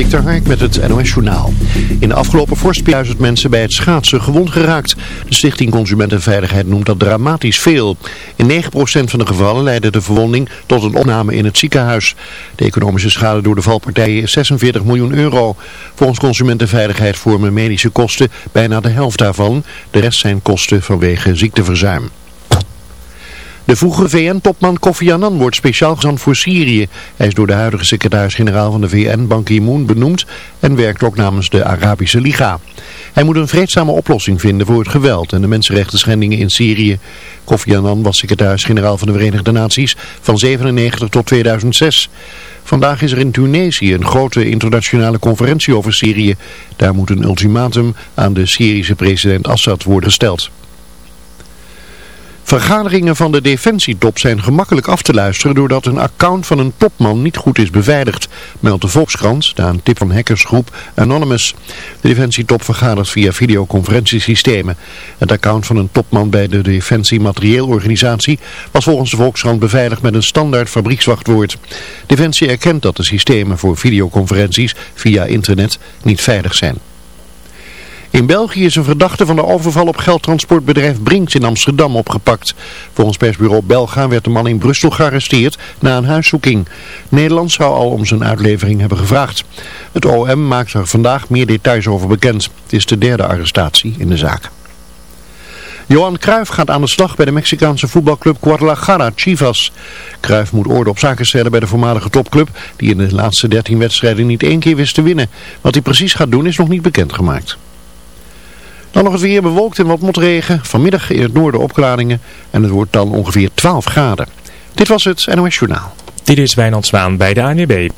Dikter Hark met het NOS Journaal. In de afgelopen vorstperiode mensen bij het schaatsen gewond geraakt. De Stichting Consumentenveiligheid noemt dat dramatisch veel. In 9% van de gevallen leidde de verwonding tot een opname in het ziekenhuis. De economische schade door de valpartijen is 46 miljoen euro. Volgens Consumentenveiligheid vormen medische kosten bijna de helft daarvan. De rest zijn kosten vanwege ziekteverzuim. De vroegere VN-topman Kofi Annan wordt speciaal gezant voor Syrië. Hij is door de huidige secretaris-generaal van de VN, Ban Ki-moon, benoemd en werkt ook namens de Arabische Liga. Hij moet een vreedzame oplossing vinden voor het geweld en de mensenrechten schendingen in Syrië. Kofi Annan was secretaris-generaal van de Verenigde Naties van 97 tot 2006. Vandaag is er in Tunesië een grote internationale conferentie over Syrië. Daar moet een ultimatum aan de Syrische president Assad worden gesteld. Vergaderingen van de defensietop zijn gemakkelijk af te luisteren doordat een account van een topman niet goed is beveiligd, meldt de Volkskrant na een tip van hackersgroep Anonymous. De defensietop vergadert via videoconferentiesystemen. Het account van een topman bij de Defensie Materieelorganisatie was volgens de Volkskrant beveiligd met een standaard fabriekswachtwoord. Defensie erkent dat de systemen voor videoconferenties via internet niet veilig zijn. In België is een verdachte van de overval op geldtransportbedrijf Brinks in Amsterdam opgepakt. Volgens persbureau Belga werd de man in Brussel gearresteerd na een huiszoeking. Nederland zou al om zijn uitlevering hebben gevraagd. Het OM maakt er vandaag meer details over bekend. Het is de derde arrestatie in de zaak. Johan Cruijff gaat aan de slag bij de Mexicaanse voetbalclub Guadalajara Chivas. Cruijff moet orde op zaken stellen bij de voormalige topclub die in de laatste 13 wedstrijden niet één keer wist te winnen. Wat hij precies gaat doen is nog niet bekendgemaakt. Dan nog het weer bewolkt en wat motregen. Vanmiddag in het noorden opklaringen en het wordt dan ongeveer 12 graden. Dit was het NOS Journaal. Dit is Wijnand Zwaan bij de ANWB.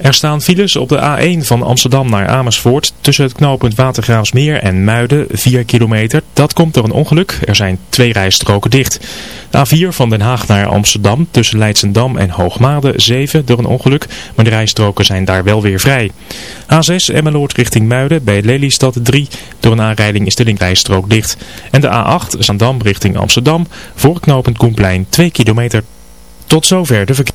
Er staan files op de A1 van Amsterdam naar Amersfoort tussen het knooppunt Watergraafsmeer en Muiden 4 kilometer. Dat komt door een ongeluk. Er zijn twee rijstroken dicht. De A4 van Den Haag naar Amsterdam tussen Leidsendam en Hoogmade 7 door een ongeluk, maar de rijstroken zijn daar wel weer vrij. A6 Emmeloord richting Muiden bij Lelystad 3. Door een aanrijding is de linkrijstrook dicht. En de A8 Zandam richting Amsterdam voor knooppunt Koenplein 2 kilometer. Tot zover de verkeer.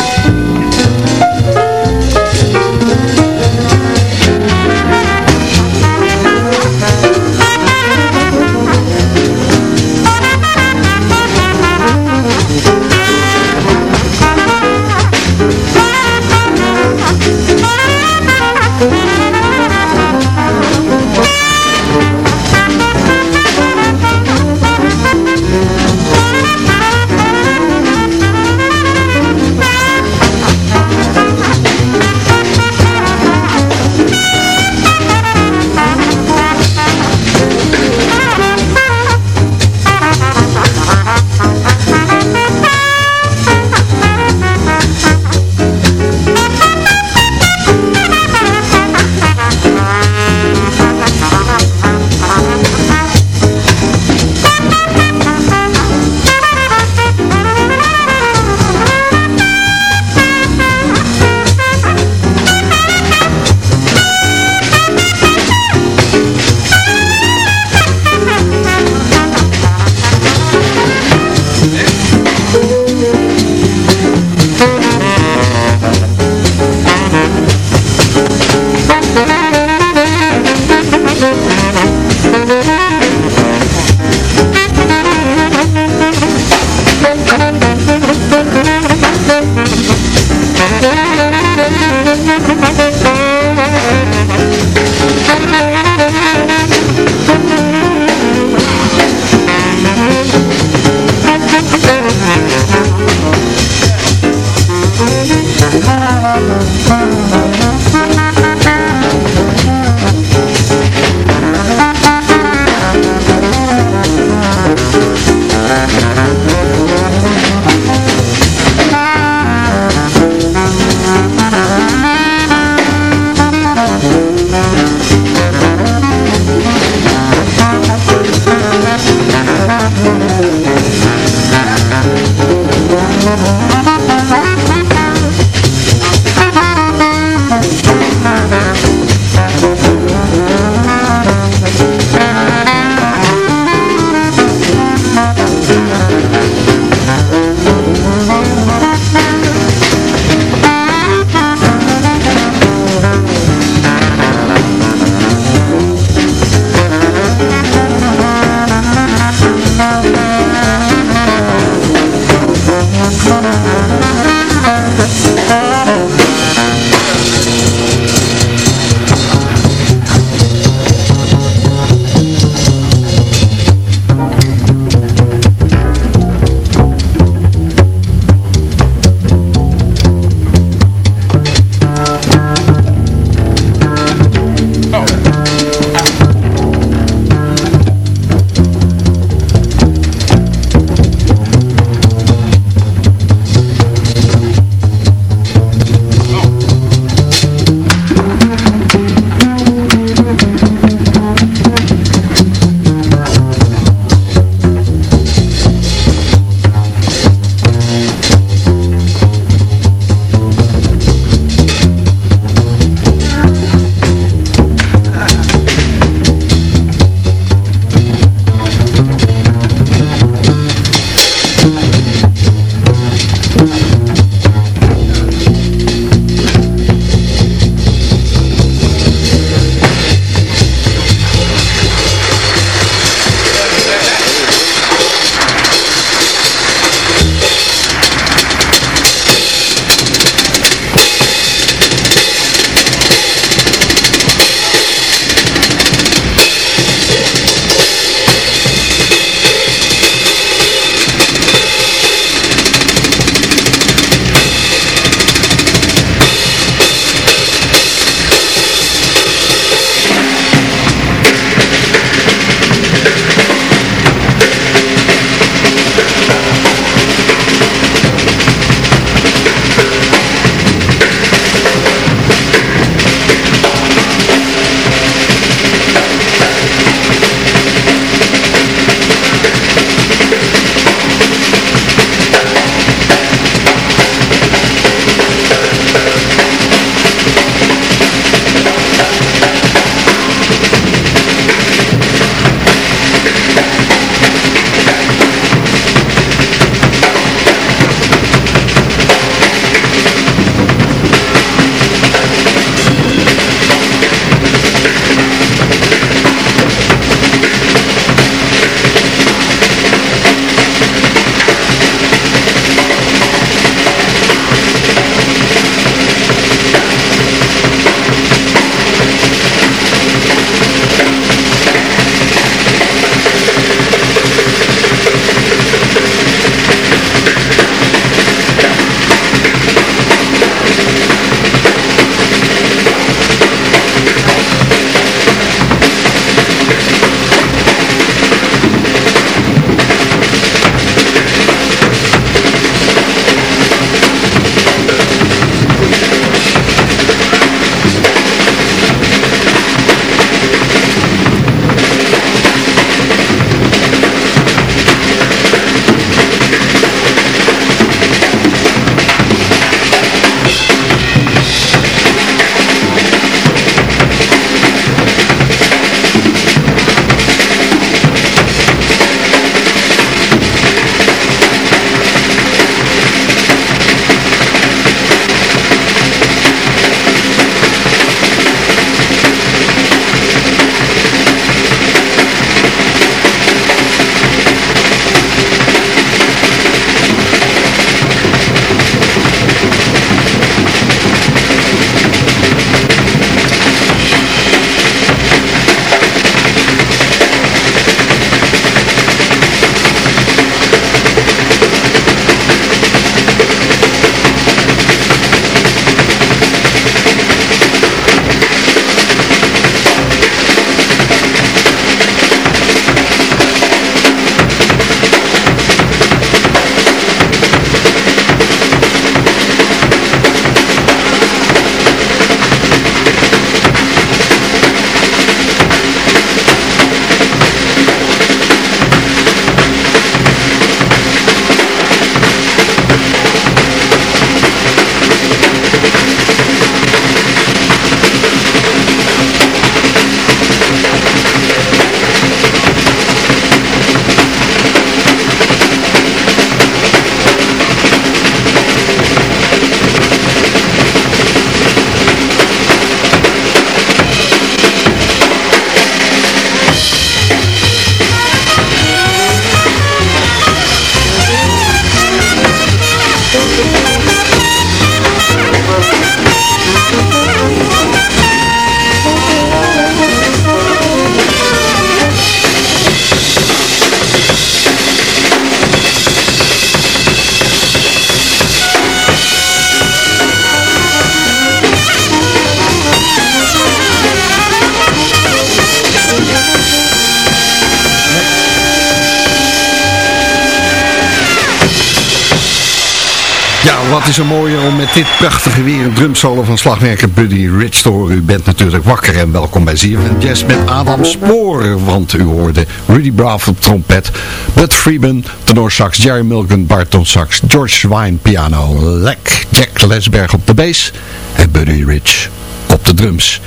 Dit prachtige weer een drumsolo van slagwerker Buddy Rich. U bent natuurlijk wakker en welkom bij ZFM Jazz met Adam Spoor. Want u hoorde Rudy Braff trompet, Bud Freeman, tenorsax, Jerry Milken, Barton sax, George Wine piano, Lek, Jack Lesberg op de bass en Buddy Rich op de drums.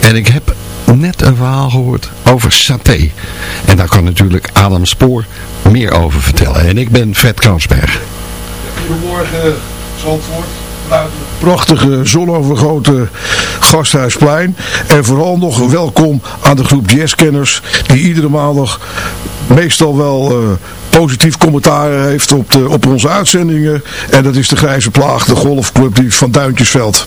En ik heb net een verhaal gehoord over saté. En daar kan natuurlijk Adam Spoor meer over vertellen. En ik ben Fred Kransberg. Goedemorgen Zandvoort. Prachtige zonovergoten Gasthuisplein. En vooral nog welkom aan de groep jazzkenners die iedere maandag meestal wel uh, positief commentaar heeft op, de, op onze uitzendingen. En dat is de Grijze Plaag, de golfclub die van Duintjesveld.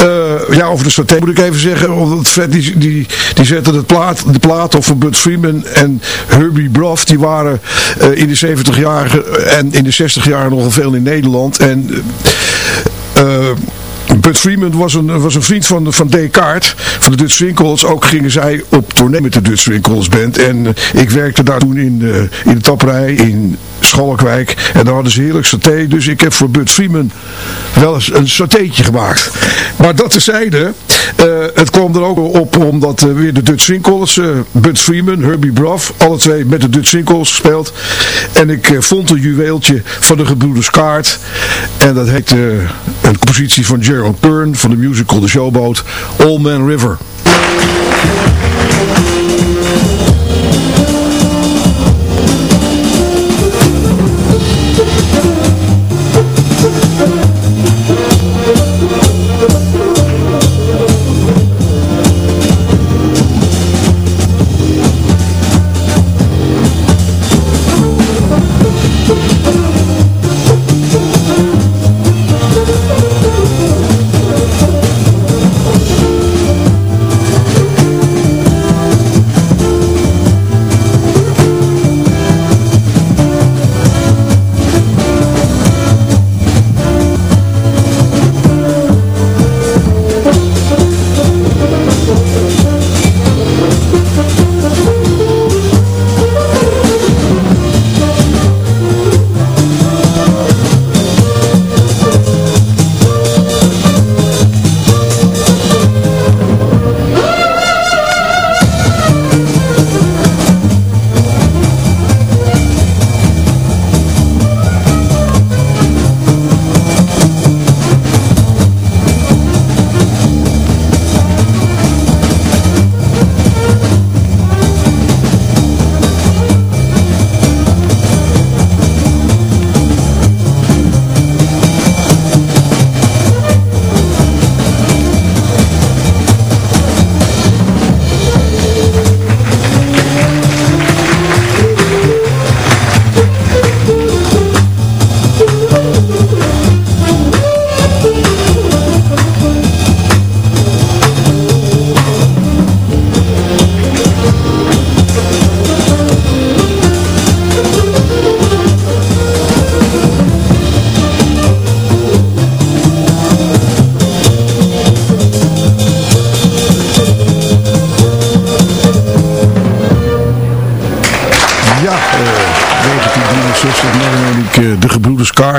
Uh, ja, over de saté moet ik even zeggen. Omdat Fred die, die, die zette het plaat, de plaat op van Bud Freeman en Herbie Brough. Die waren uh, in de 70 jaar en in de 60 jaar nogal veel in Nederland. En... Uh, Bud Freeman was een, was een vriend van, van Descartes, van de Dutch Winkels. Ook gingen zij op tournee met de Dutch Winkels band. En uh, ik werkte daar toen in, uh, in de tapperij in Schalkwijk. En daar hadden ze heerlijk saté. Dus ik heb voor Bud Freeman wel eens een satéetje gemaakt. Maar dat tezijde, uh, het kwam er ook op omdat weer de Dutch Winkels, uh, Bud Freeman, Herbie Brough, alle twee met de Dutch Winkels gespeeld. En ik vond een juweeltje van de gebroeders Kaart. En dat heet een compositie van Gerald Byrne van de musical The Showboat, All Man River.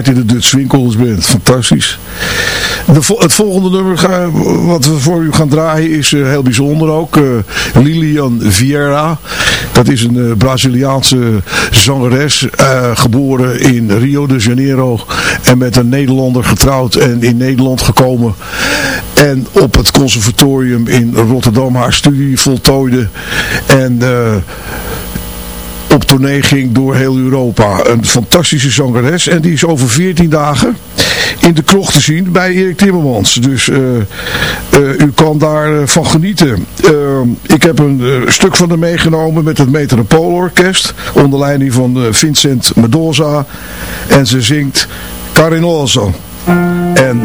In de Dutch Winkels bent. Fantastisch. De, het volgende nummer ga, wat we voor u gaan draaien is uh, heel bijzonder ook. Uh, Lilian Vieira. Dat is een uh, Braziliaanse zangeres. geboren in Rio de Janeiro. En met een Nederlander getrouwd en in Nederland gekomen. En op het conservatorium in Rotterdam haar studie voltooide. En op ging door heel Europa. Een fantastische zangeres. En die is over 14 dagen in de krocht te zien bij Erik Timmermans. Dus uh, uh, u kan daarvan van genieten. Ik heb een stuk van haar meegenomen met het Metropoolorkest. Onder leiding van Vincent Mendoza. En ze zingt Carinoso. En...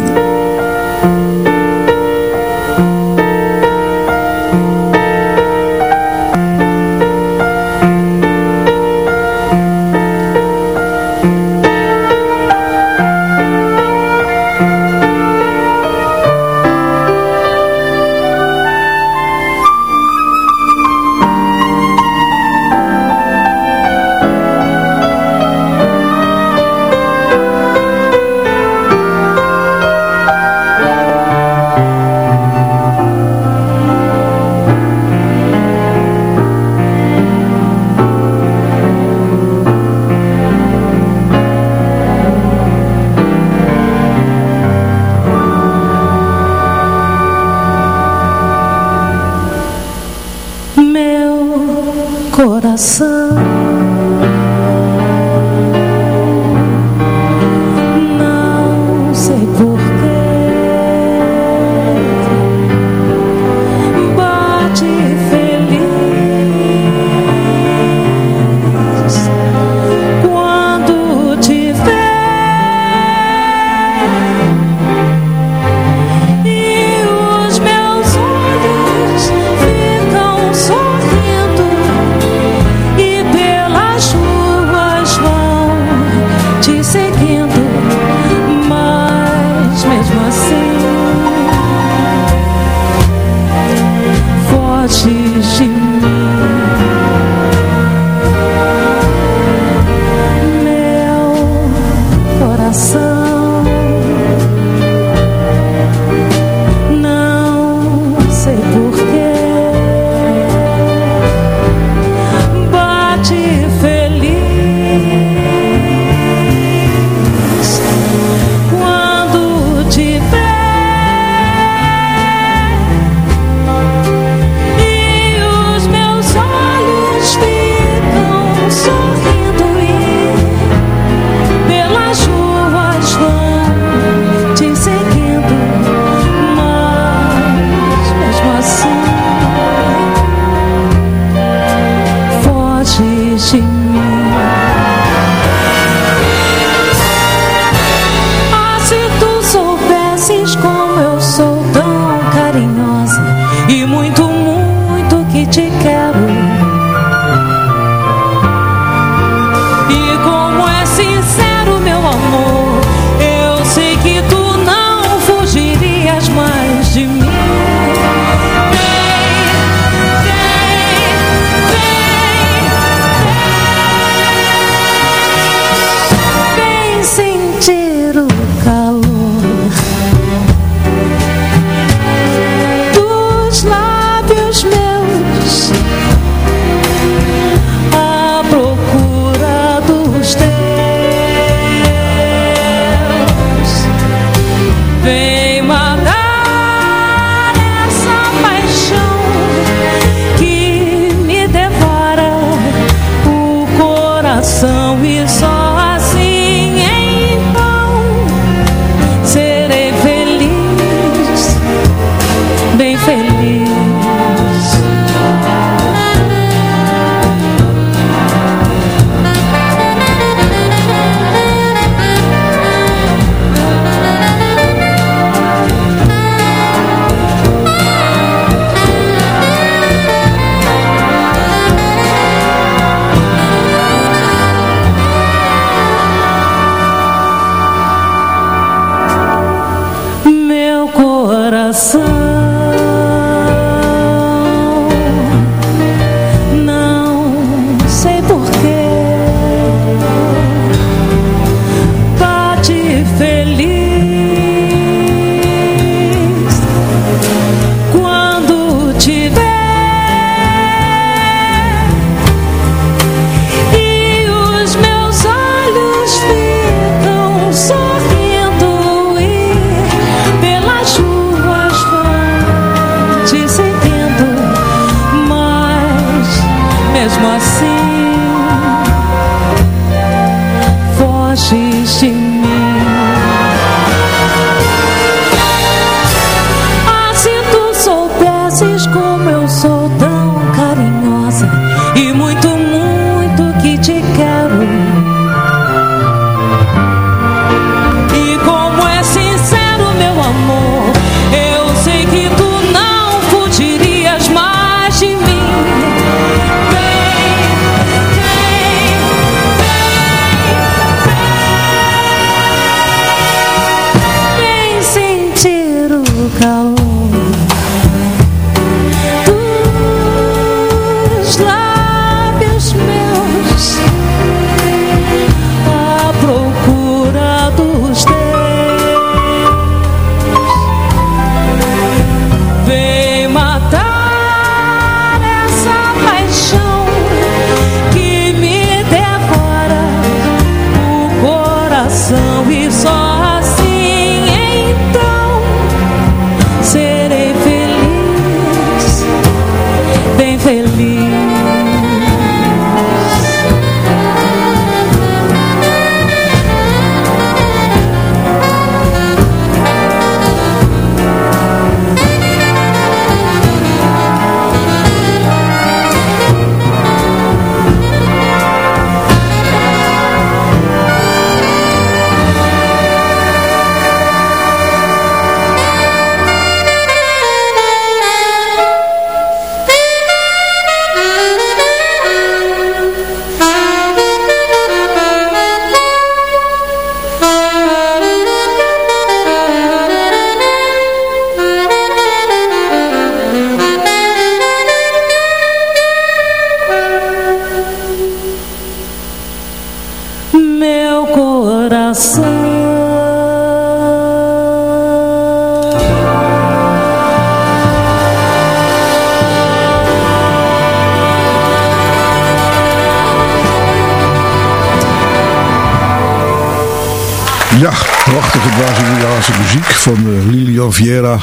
Lilian Vieira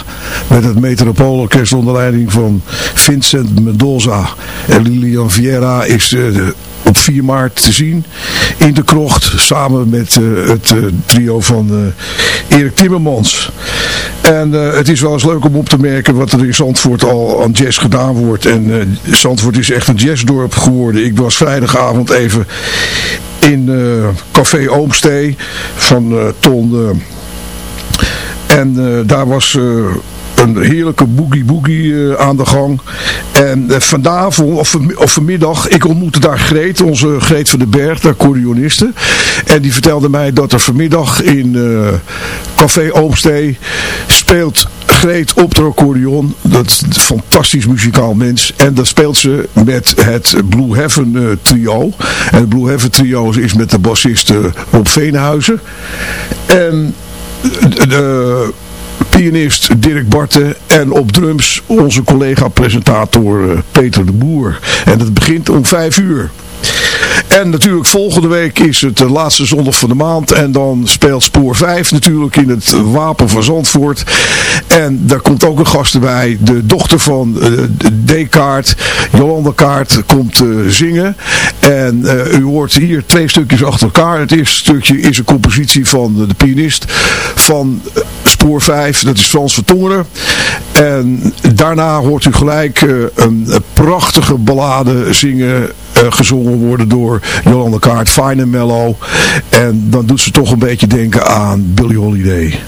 met het Metropoolorkest onder leiding van Vincent Mendoza. En Lilian Vieira is uh, op 4 maart te zien in de krocht samen met uh, het trio van Erik Timmermans. En het is wel eens leuk om op te merken wat er in Zandvoort al aan jazz gedaan wordt. En Zandvoort is echt een jazzdorp geworden. Ik was vrijdagavond even in Café Oomstee van Ton. En daar was een heerlijke boogie-boogie uh, aan de gang. En vanavond, of, of vanmiddag, ik ontmoette daar Greet, onze Greet van den Berg, de accordeoniste. En die vertelde mij dat er vanmiddag in Café Oomstee speelt Greet op de accordeon. Dat is fantastisch muzikaal mens. En dat speelt ze met het Blue Heaven trio. En het Blue Heaven trio is met de bassist Rob Veenhuizen. En de pianist Dirk Barten en op drums onze collega-presentator Peter de Boer. En het begint om vijf uur. En natuurlijk volgende week is het de laatste zondag van de maand. En dan speelt Spoor 5 natuurlijk in het Wapen van Zandvoort. En daar komt ook een gast erbij. De dochter van uh, D-kaart, Jolanda Kaart, komt uh, zingen. En uh, u hoort hier twee stukjes achter elkaar. Het eerste stukje is een compositie van de pianist van Spoor 5. Dat is Frans Vertongeren. En daarna hoort u gelijk een, een prachtige ballade zingen gezongen worden door Jolanda Kaart, Fine Mellow. En dan doet ze toch een beetje denken aan Billie Holiday.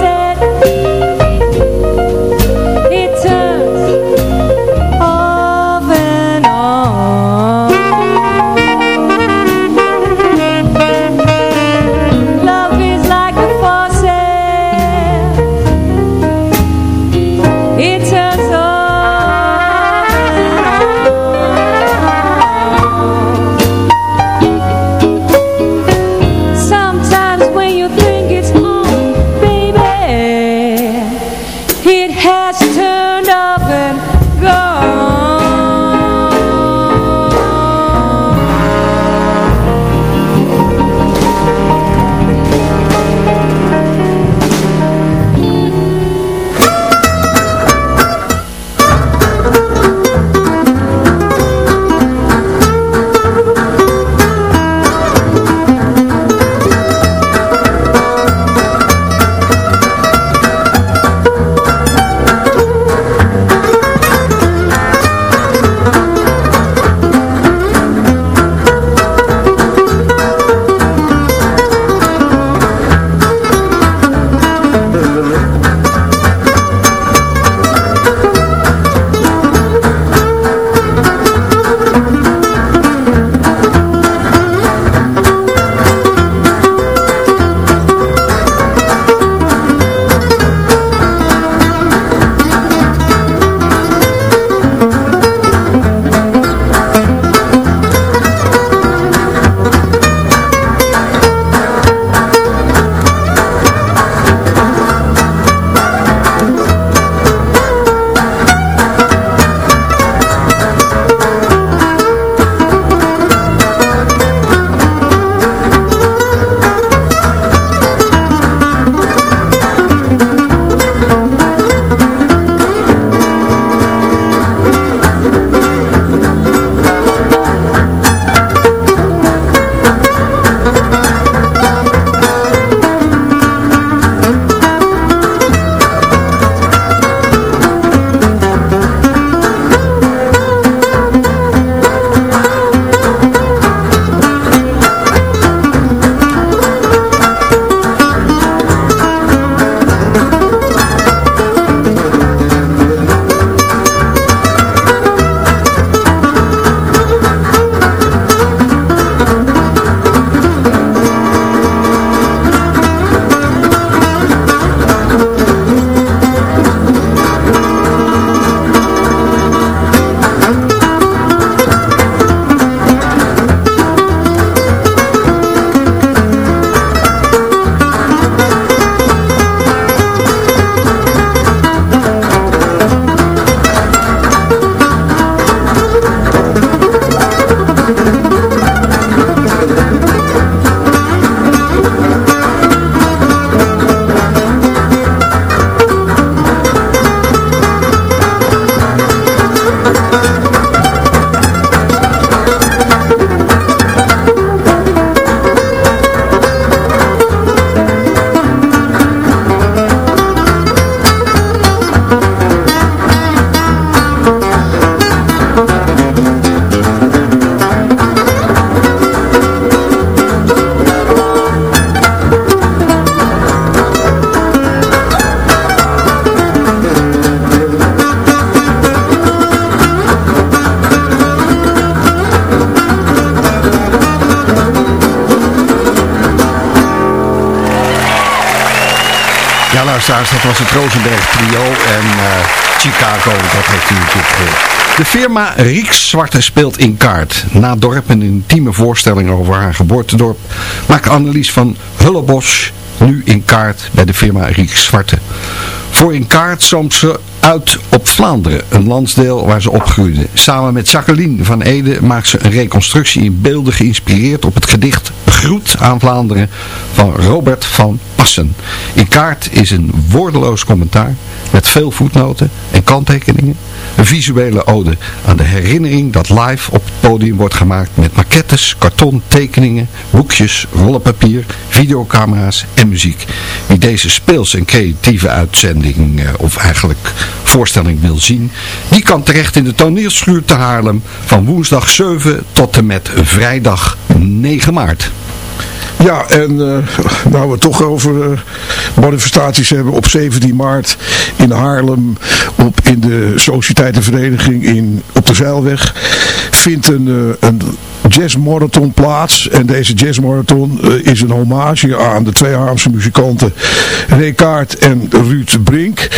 said. Dat was het Rosenberg trio en uh, Chicago, dat heeft u natuurlijk gehoord. De firma Rieks Zwarte speelt in kaart. Na dorp een intieme voorstelling over haar geboortedorp maakt Annelies van Hullebos nu in kaart bij de firma Rieks Zwarte. Voor in kaart soms ze uit op Vlaanderen, een landsdeel waar ze opgroeide. Samen met Jacqueline van Ede maakt ze een reconstructie in beelden geïnspireerd op het gedicht Groet aan Vlaanderen van Robert van In kaart is een woordeloos commentaar met veel voetnoten en kanttekeningen. Een visuele ode aan de herinnering dat live op het podium wordt gemaakt met maquettes, karton, tekeningen, boekjes, rollenpapier, videocamera's en muziek. Wie deze speels en creatieve uitzending, eh, of eigenlijk voorstelling wil zien, die kan terecht in de toneelschuur te Haarlem van woensdag 7 tot en met vrijdag 9 maart. Ja, en uh, nou we toch over uh, manifestaties hebben op 17 maart in Haarlem op, in de Sociëteitenvereniging in, op de Zeilweg vindt een, uh, een jazzmarathon plaats. En deze jazzmarathon uh, is een hommage aan de twee Haarlemse muzikanten Ray Kaart en Ruud Brink.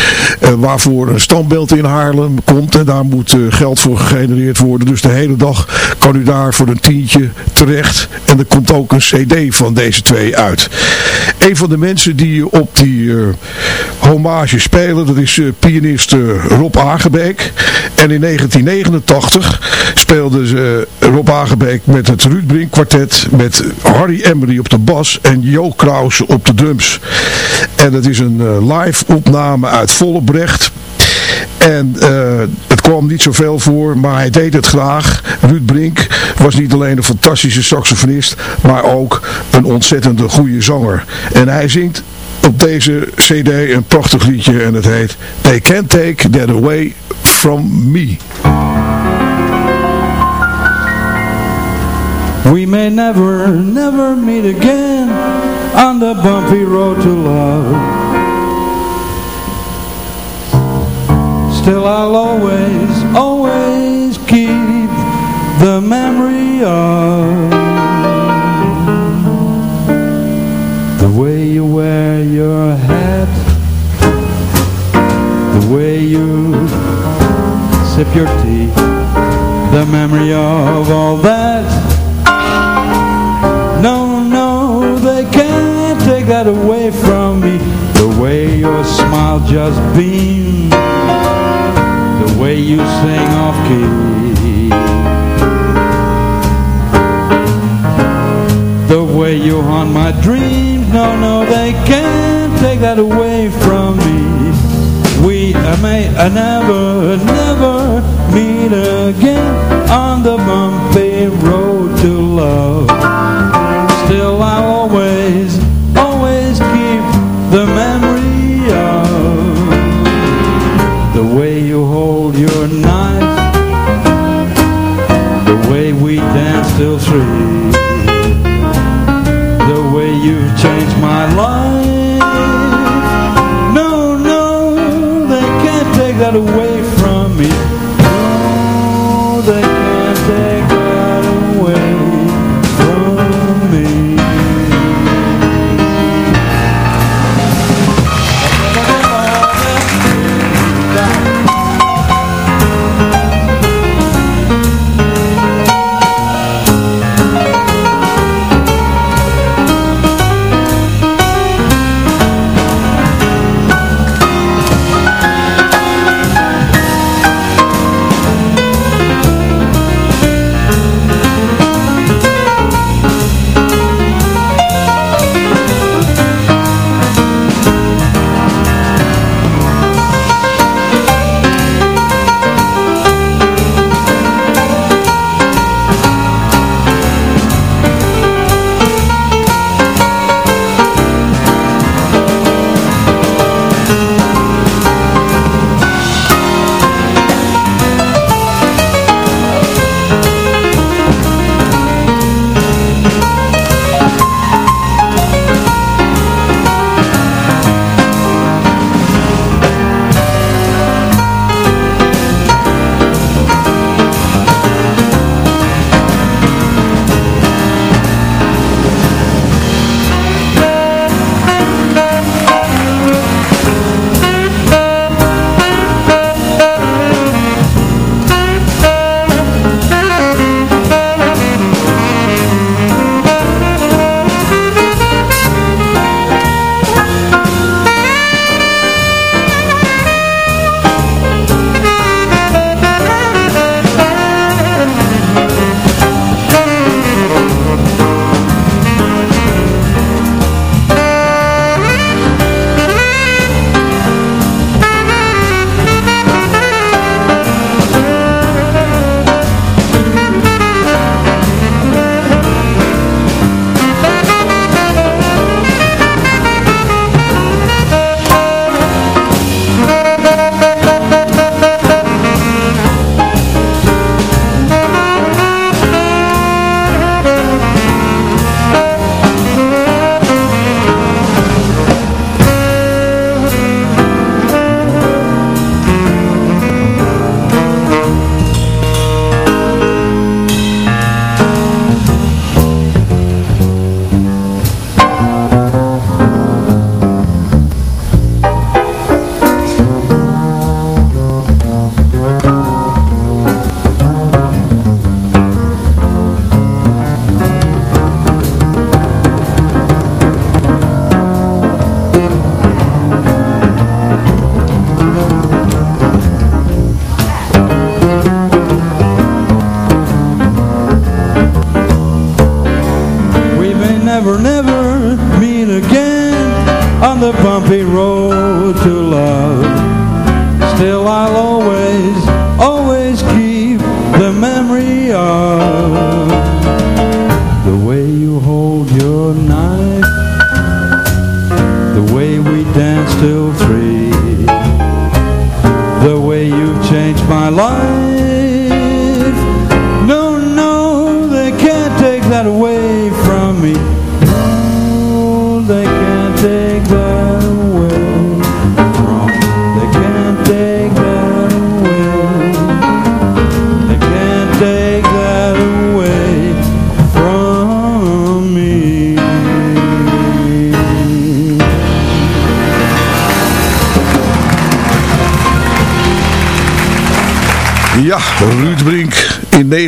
Waarvoor een standbeeld in Haarlem komt. En daar moet geld voor gegenereerd worden. Dus de hele dag kan u daar voor een tientje terecht. En er komt ook een cd van deze twee uit. Een van de mensen die op die hommage spelen, dat is pianist Rob Agebeek. En in 1989 speelde ze Rob Agebeek met het Ruud Brink kwartet, met Harry Emery op de bas en Jo Krause op de drums. En het is een uh, live opname uit Vollebrecht. En uh, het kwam niet zoveel voor, maar hij deed het graag. Ruud Brink was niet alleen een fantastische saxofonist, maar ook een ontzettende goede zanger. En hij zingt op deze cd een prachtig liedje en het heet They Can't Take That Away From Me. We may never, never meet again on the bumpy road to love. Still I'll always, always keep the memory of the way you wear your hat, the way you sip your tea, the memory of all that. No, no, they can't take that away from me The way your smile just beams The way you sing off key The way you haunt my dreams. No, no, they can't take that away from me. We uh, may uh, never, never meet again On the bumpy road to love. Still I'll always the way we danced till three,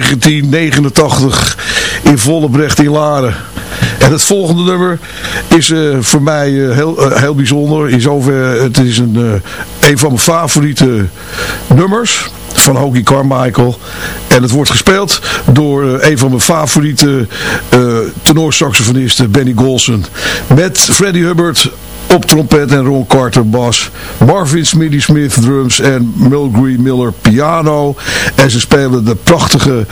1989 in Vollebrecht in Laren. En het volgende nummer is eh, voor mij eh, heel, eh, heel bijzonder. In zover, het is een, een van mijn favoriete nummers van Hoagie Carmichael. En het wordt gespeeld door eh, een van mijn favoriete eh tenorsaxofonisten, Benny Golson. Met Freddie Hubbard op trompet en Ron Carter bas. Marvin Smitty Smith drums en Mulgree Miller piano. En ze spelen de prachtige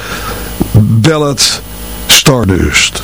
ballad Stardust.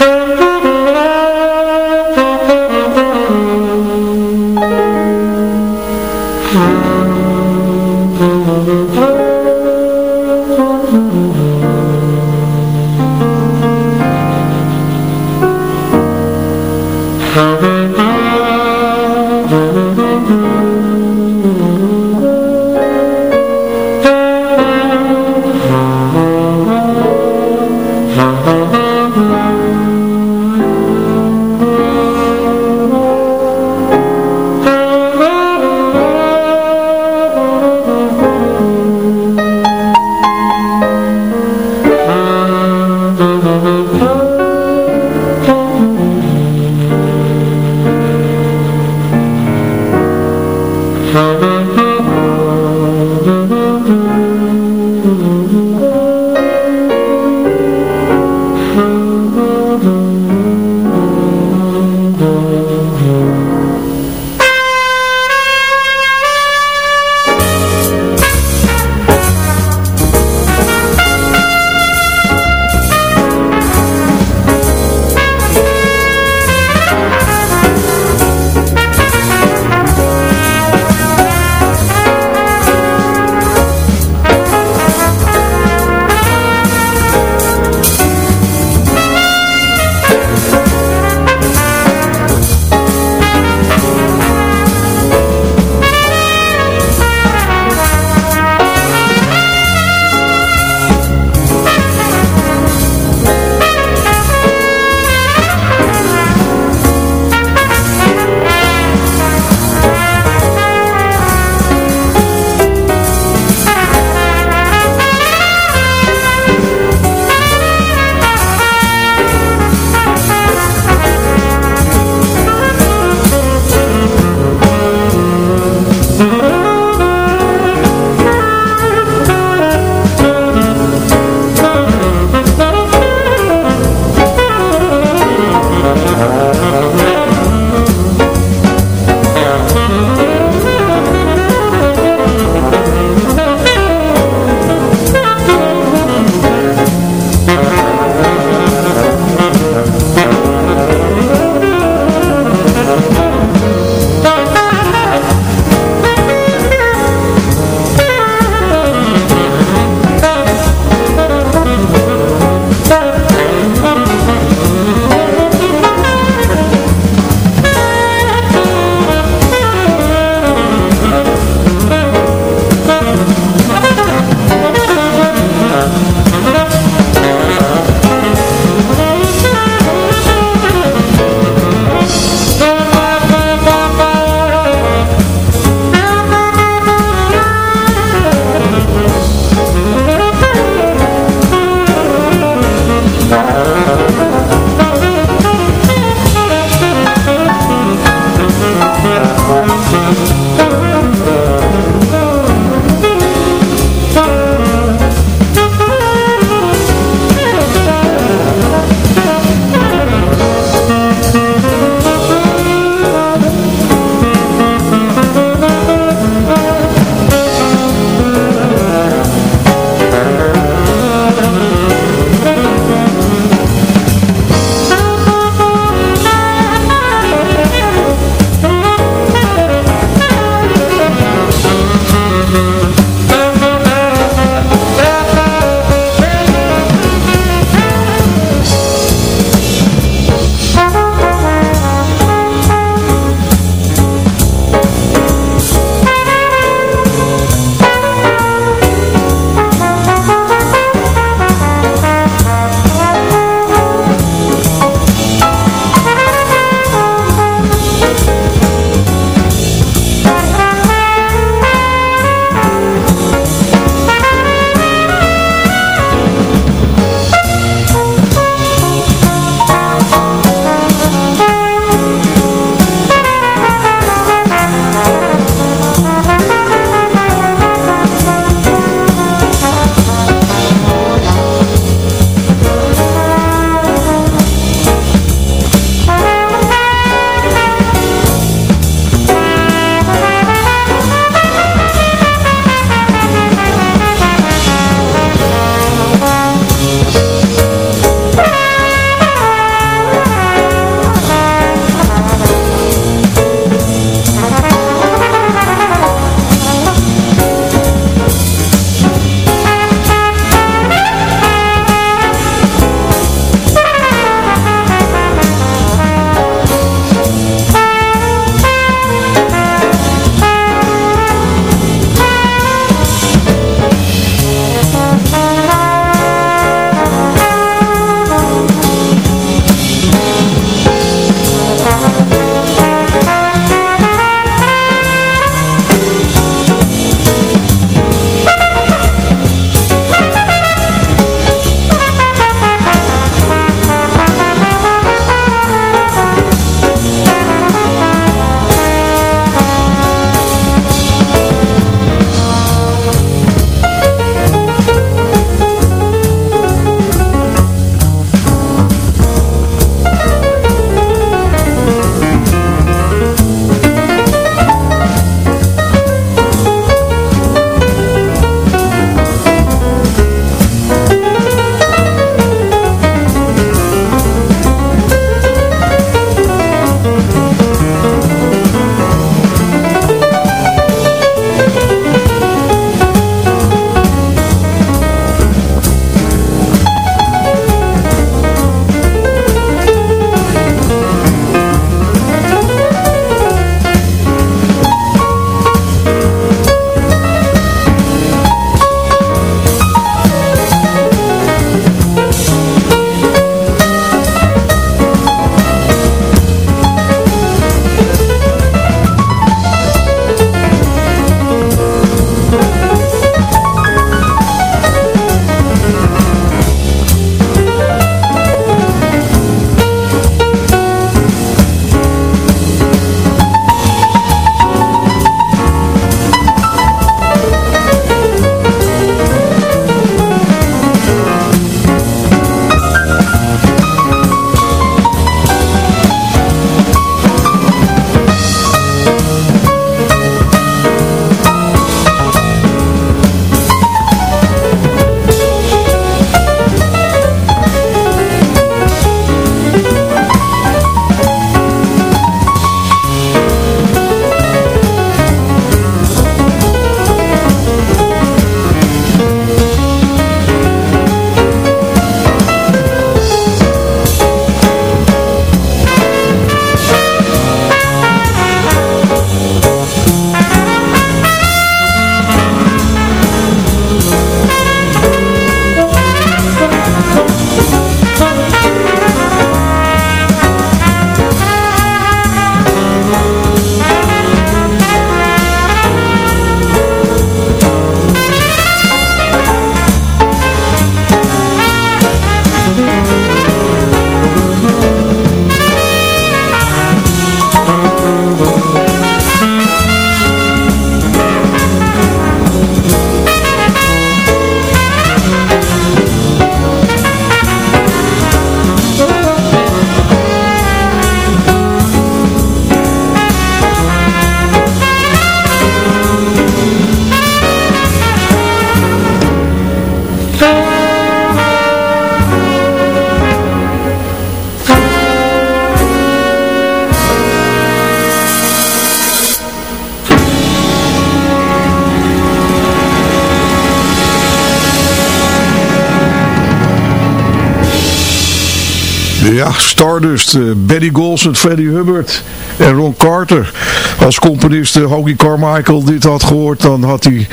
Ja, Stardust, uh, Betty Golson, Freddie Hubbard en Ron Carter. Als componist uh, Carmichael dit had gehoord, dan had hij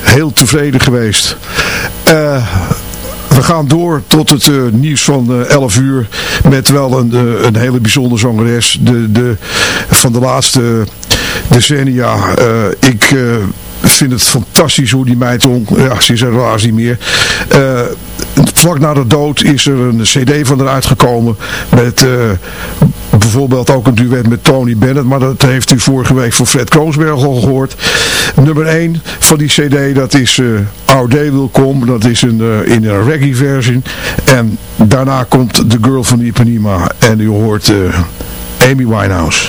heel tevreden geweest. Uh, we gaan door tot het nieuws van uh, 11 uur met wel een, een hele bijzondere zangeres de, de, van de laatste decennia. ik vind het fantastisch hoe die meid ja ze is helaas niet meer. Vlak na de dood is er een cd van eruit gekomen met bijvoorbeeld ook een duet met Tony Bennett, maar dat heeft u vorige week van Fred Kroonsberg al gehoord. Nummer 1 van die cd, dat is uh, Our Day Will Come, dat is een, uh, in een reggae versie. En daarna komt The Girl van Ipanema en u hoort Amy Winehouse.